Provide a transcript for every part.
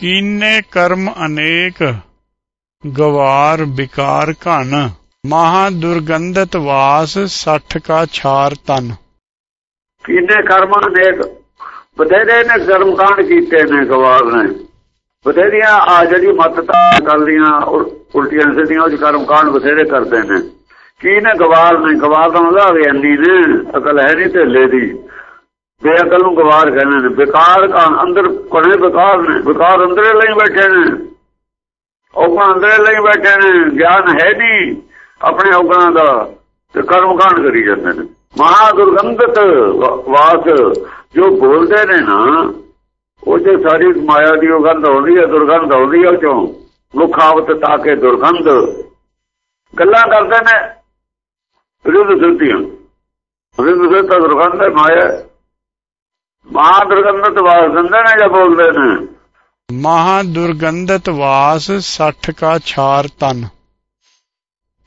ਕੀਨੇ ਕਰਮ ਅਨੇਕ, ਗਵਾਰ ਵਿਕਾਰ ਘਨ, ਮਹਾ ਦੁਰਗੰਧਤ ਵਾਸ ਸੱਠ ਕਾ ਛਾਰ ਤਨ। ਕਿੰਨੇ ਕਰਮਾਂ ਨੇ ਬਥੇਰੇ ਨੇ ਕਰਮ ਕਾਂਡ ਕੀਤੇ ਨੇ ਗਵਾਰ ਨੇ। ਬਥੇਰੀਆਂ ਆ ਜਿਹੜੀ ਮਤ ਤਾਂ ਕਰਦੀਆਂ ਉਲਟੀਆਂ ਸਿੱਧੀਆਂ ਉਹ ਕਰਮ ਕਾਂਡ ਬਥੇਰੇ ਕਰਦੇ ਨੇ। ਕੀ ਨੇ ਗਵਾਰ ਨੇ, ਗਵਾਰ ਦਾ ਮਤਲਬ ਹੈ ਅੰਨੀ ਨੇ, ਅਕਲ ਹੈ ਨਹੀਂ ਢੇਲੇ ਦੀ। ਬੇਅਕਲ ਨੂੰ ਗਵਾਰ ਕਹਿੰਦੇ ਨੇ ਵਿਕਾਰ ਕਾ ਅੰਦਰ ਕੋਨੇ ਵਿਕਾਰ ਨੇ ਵਿਕਾਰ ਅੰਦਰੇ ਲਈ ਬੈਠੇ ਨੇ। ਉਹ ਅੰਦਰੇ ਲਈ ਬੈਠੇ ਨੇ, ਗਿਆਨ ਹੈ ਨਹੀਂ ਆਪਣੇ ਔਗਣਾਂ ਦਾ, ਤੇ ਕਰਮ ਕਾਂਡ ਕਰੀ ਜਾਂਦੇ ਨੇ। ਮਹਾ ਦੁਰਗੰਧਤ ਵਾਸ ਜੋ ਬੋਲਦੇ ਨੇ ਨਾ, ਉਹ ਜੇ ਸਾਰੀ ਮਾਇਆ ਦੀ ਉਹ ਗੰਧ ਆਉਂਦੀ ਹੈ, ਦੁਰਗੰਧ ਆਉਂਦੀ ਹੈ ਚੋਂ। ਮੁਖਾਵਤ ਤਾਂ ਕੇ ਦੁਰਗੰਧ। ਗੱਲਾਂ ਕਰਦੇ ਨੇ। ਵਿਰੁੱਧ ਸਿੱਧੀਆਂ। ਵਿਰੁੱਧ ਸਿੱਧਾ ਦੁਰਗੰਧ ਮਾਇਆ ਮਹਾ ਦੁਰਗੰਧਤ ਵਾਸ ਦਿੰਦੇ ਨੇ ਜਾਂ ਬੋਲਦੇ ਨੇ? ਮਹਾ ਦੁਰਗੰਧਤ ਵਾਸ ਸੱਠ ਕਾ ਛਾਰ ਤਨ।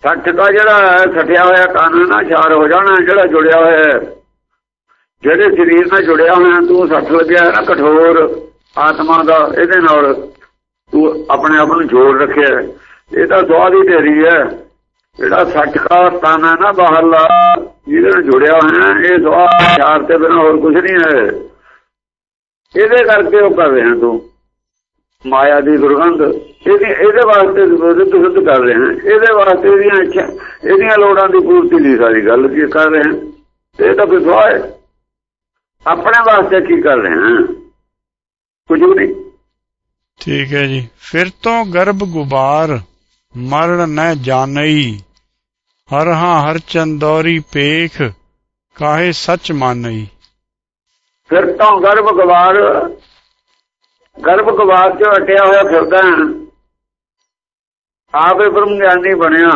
ਸੱਚ ਦਾ ਜਿਹੜਾ ਹੈ ਸਟਿਆ ਹੋਇਆ ਕੰਨ ਨਾਲ ਛਾਰ ਹੋ ਜਾਣਾ ਜਿਹੜਾ ਜੁੜਿਆ ਹੋਇਆ ਹੈ। ਜਿਹੜੇ ਸਰੀਰ ਨਾਲ ਜੁੜਿਆ ਹੋਇਆ ਤੂੰ ਸੱਟ ਲੱਗਿਆ ਨਾ ਕਠੋਰ ਆਤਮਾ ਦਾ ਇਹਦੇ ਨਾਲ ਤੂੰ ਆਪਣੇ ਆਪ ਨੂੰ ਜੋੜ ਰੱਖਿਆ ਇਹ ਤਾਂ ਸਵਾਦ ਹੀ ਤੇਰੀ ਹੈ। ਜਿਹੜਾ ਸੱਚ ਤਨ ਹੈ ਨਾ ਬਾਹਰਲਾ ਜਿਹਦੇ ਨਾਲ ਜੁੜਿਆ ਹੋਇਆ, ਇਹ ਸਵਾਦ ਛਾਰ ਤੇ ਬਿਨਾਂ ਹੋਰ ਕੁਝ ਨਹੀਂ ਹੈ। ਇਹਦੇ ਕਰਕੇ ਉਹ ਕਰ ਰਿਹਾ ਤੂੰ। ਮਾਇਆ ਦੀ ਦੁਰਗੰਧ। ਇਹਦੀ, ਇਹਦੇ ਵਾਸਤੇ ਵਿਰੁੱਧ ਸਿੱਧ ਕਰ ਰਹੇ। ਹਾਂ ਇਹਦੇ ਵਾਸਤੇ ਇਹਦੀਆਂ ਇੱਛਾ, ਇਹਦੀਆਂ ਲੋੜਾਂ ਦੀ ਪੂਰਤੀ ਲਈ ਸਾਰੀ ਗੱਲ ਕੀ ਕਰ ਰਹੇ। ਹਾਂ ਇਹ ਤਾਂ ਕੋਈ ਹੈ। ਆਪਣੇ ਵਾਸਤੇ ਕੀ ਕਰ ਰਹੇ। ਹਾਂ ਕੁਝ ਨਹੀਂ। ਠੀਕ ਹੈ ਜੀ। ਫਿਰ ਤੋਂ ਗਰਭ ਗੁਬਾਰ। ਮਰਨ ਨ ਜਾਣਈ। ਹਰ ਹਾਂ ਹਰ ਚੰਦੌਰੀ ਪੇਖ, ਕਾਹੇ ਸੱਚ ਮਾਨਈ। ਫਿਰ ਤੋਂ ਗਰਭ ਗੁਬਾਰ ਗਰਭ ਗਵਾਰ ਚ ਅਟਿਆ ਹੋਇਆ ਫਿਰਦਾ ਆਪੇ ਬ੍ਰਹਮ ਗਿਆਨੀ ਬਣਿਆ।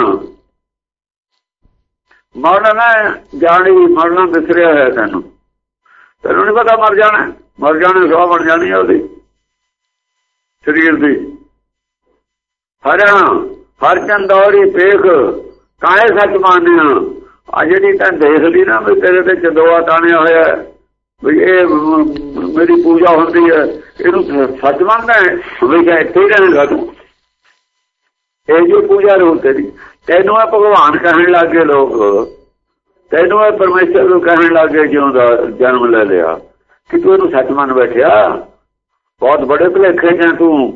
ਮਰਨਾ ਜਾਣੀ ਮਰਨਾ ਵਿਸਰਿਆ ਹੋਇਆ ਤੈਨੂੰ। ਤੈਨੂੰ ਨਹੀਂ ਪਤਾ ਮਰ ਜਾਣਾ। ਮਰ ਜਾਣਾ ਸਵਾ ਬਣ ਜਾਣੀ ਉਹਦੀ। ਸਰੀਰ ਦੀ। ਹਰਿਆਣਾ ਹਰ ਚੰਦੌਰੀ ਪੇਖ। ਕਾਹੇ ਸੱਚ ਮੰਨਿਆ? ਆ ਜਿਹੜੀ ਤਾਂ ਦੇਖ ਲਈ ਨਾ ਵੀ ਤੇਰੇ ਤੇ ਚੰਦੋਆ ਤਾਣਿਆ ਹੋਇਆ ਵੀ ਇਹ ਮੇਰੀ ਪੂਜਾ ਹੁੰਦੀ ਹੈ, ਇਹਨੂੰ ਸੱਚ ਮੰਨਦਾ ਹੈ? ਹਮੇਸ਼ਾ ਇੱਥੇ ਹੀ ਤੂੰ। ਇਹ ਜੋ ਪੂਜਾ ਰੋਲ ਤੇਰੀ, ਤੈਨੂੰ ਇਹ ਭਗਵਾਨ ਕਹਿਣ ਲੱਗੇ ਲੋਕ। ਤੈਨੂੰ ਇਹ ਪਰਮੇਸ਼ਰ ਨੂੰ ਕਹਿਣ ਲੱਗੇ ਜਿਉਂ ਦਾ ਜਨਮ ਲੈ ਲਿਆ, ਕਿ ਤੂੰ ਇਹਨੂੰ ਸੱਚ ਮੰਨ ਬੈਠਿਆ। ਬਹੁਤ ਬੜੇ ਭਲੇਖੇ ਜਾਂ ਤੂੰ।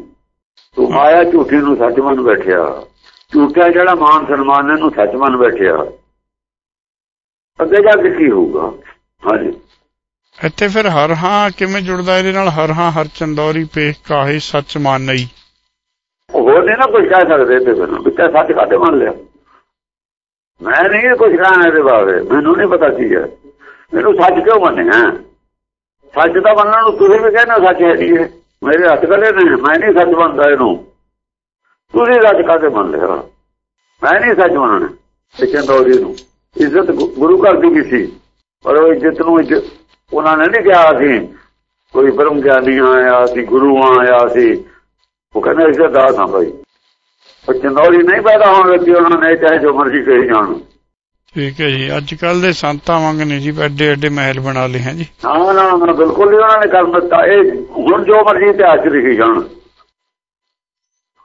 ਤੂੰ ਆਇਆ ਝੂਠੀ ਨੂੰ ਸੱਚ ਮੰਨ ਬੈਠਿਆ। ਝੂਠਾ ਜਿਹੜਾ ਮਾਨ ਸਨਮਾਨ ਇਹਨੂੰ ਸੱਚ ਮੰਨ ਬੈਠਿਆ। ਅੱਗੇ ਜਾ ਕੇ ਕੀ ਹੋਊਗਾ? ਹਾਂਜੀ। ਇੱਥੇ ਫਿਰ ਹਰ ਹਾਂ ਕਿਵੇਂ ਜੁੜਦਾ? ਇਹਦੇ ਨਾਲ ਹਰ ਹਾਂ ਹਰ ਚੰਦੌਰੀ ਪੇਖ ਕਾਹੇ ਸੱਚ ਮਾਨਈ ਹੋਰ ਨਹੀਂ ਨਾ ਕੁਝ ਕਹਿ ਸਕਦੇ ਤੇ ਫਿਰ ਵੀ ਤਾਂ ਸੱਚ ਕਾਤੇ ਮੰਨ ਲਿਆ। ਮੈਂ ਨਹੀਂ ਕੁਝ ਕਹਿਣਾ ਇਹਦੇ ਬਾਰੇ। ਮੈਨੂੰ ਨਹੀਂ ਪਤਾ ਕੀ ਹੈ। ਮੈਨੂੰ ਸੱਚ ਕਿਉਂ ਮੰਨਿਆ? ਸੱਚ ਦਾ ਮੰਨਣ ਨੂੰ ਤੁਸੀਂ ਵੀ ਕਹਿੰਦੇ ਸੱਚ ਹੈ ਨਹੀਂ ਮੇਰੇ ਹੱਥ ਗਲੇ ਨੇ। ਮੈਂ ਨਹੀਂ ਸੱਚ ਮੰਨਦਾ ਇਹਨੂੰ। ਤੁਸੀਂ ਸੱਚ ਕਾਤੇ ਮੰਨ ਲਿਆ ਮੈਂ ਨਹੀਂ ਸੱਚ ਮੰਨਣਾ। ਇਹ ਚੰਦੌਰੀ ਨੂੰ। ਇੱਜ਼ਤ ਗੁਰੂ ਘਰ ਦੀ ਸੀ ਪਰ ਉਹ ਇੱਜ਼ਤ ਨੂੰ ਉਹਨਾਂ ਨੇ ਨਹੀਂ ਕਿਹਾ ਸੀ ਕੋਈ ਬ੍ਰਹਮ ਗਿਆਨੀ ਆਇਆ ਸੀ ਗੁਰੂ ਆਇਆ ਸੀ। ਉਹ ਕਹਿੰਦੇ ਇਸ ਦਾ ਦਾਸ ਹਾਂ ਭਾਈ ਉਹ ਚੰਦੌਰੀ ਨਹੀਂ ਪੈਦਾ ਹੋਣ ਲੱਗੀ ਉਹਨਾਂ ਨੇ ਚਾਹੇ ਜੋ ਮਰਜ਼ੀ ਕਹੀ ਜਾਣ। ਠੀਕ ਹੈ ਜੀ। ਅੱਜ ਕੱਲ ਦੇ ਸੰਤਾਂ ਵਾਂਗ ਨਹੀਂ ਜੀ ਐਡੇ ਐਡੇ ਮਹਿਲ ਬਣਾ ਲਏ ਹੈ ਜੀ। ਹਾਂ ਨਾ ਨਾ ਬਿਲਕੁਲ ਨਹੀਂ ਉਹਨਾਂ ਨੇ ਕਰ ਦਿੱਤਾ। ਇਹ ਹੁਣ ਜੋ ਮਰਜ਼ੀ ਇਤਿਹਾਸ ਲਿਖੀ ਜਾਣ।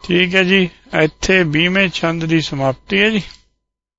ਠੀਕ ਹੈ ਜੀ ਇੱਥੇ 20ਵੇਂ ਛੰਦ ਦੀ ਸਮਾਪਤੀ ਹੈ ਜੀ।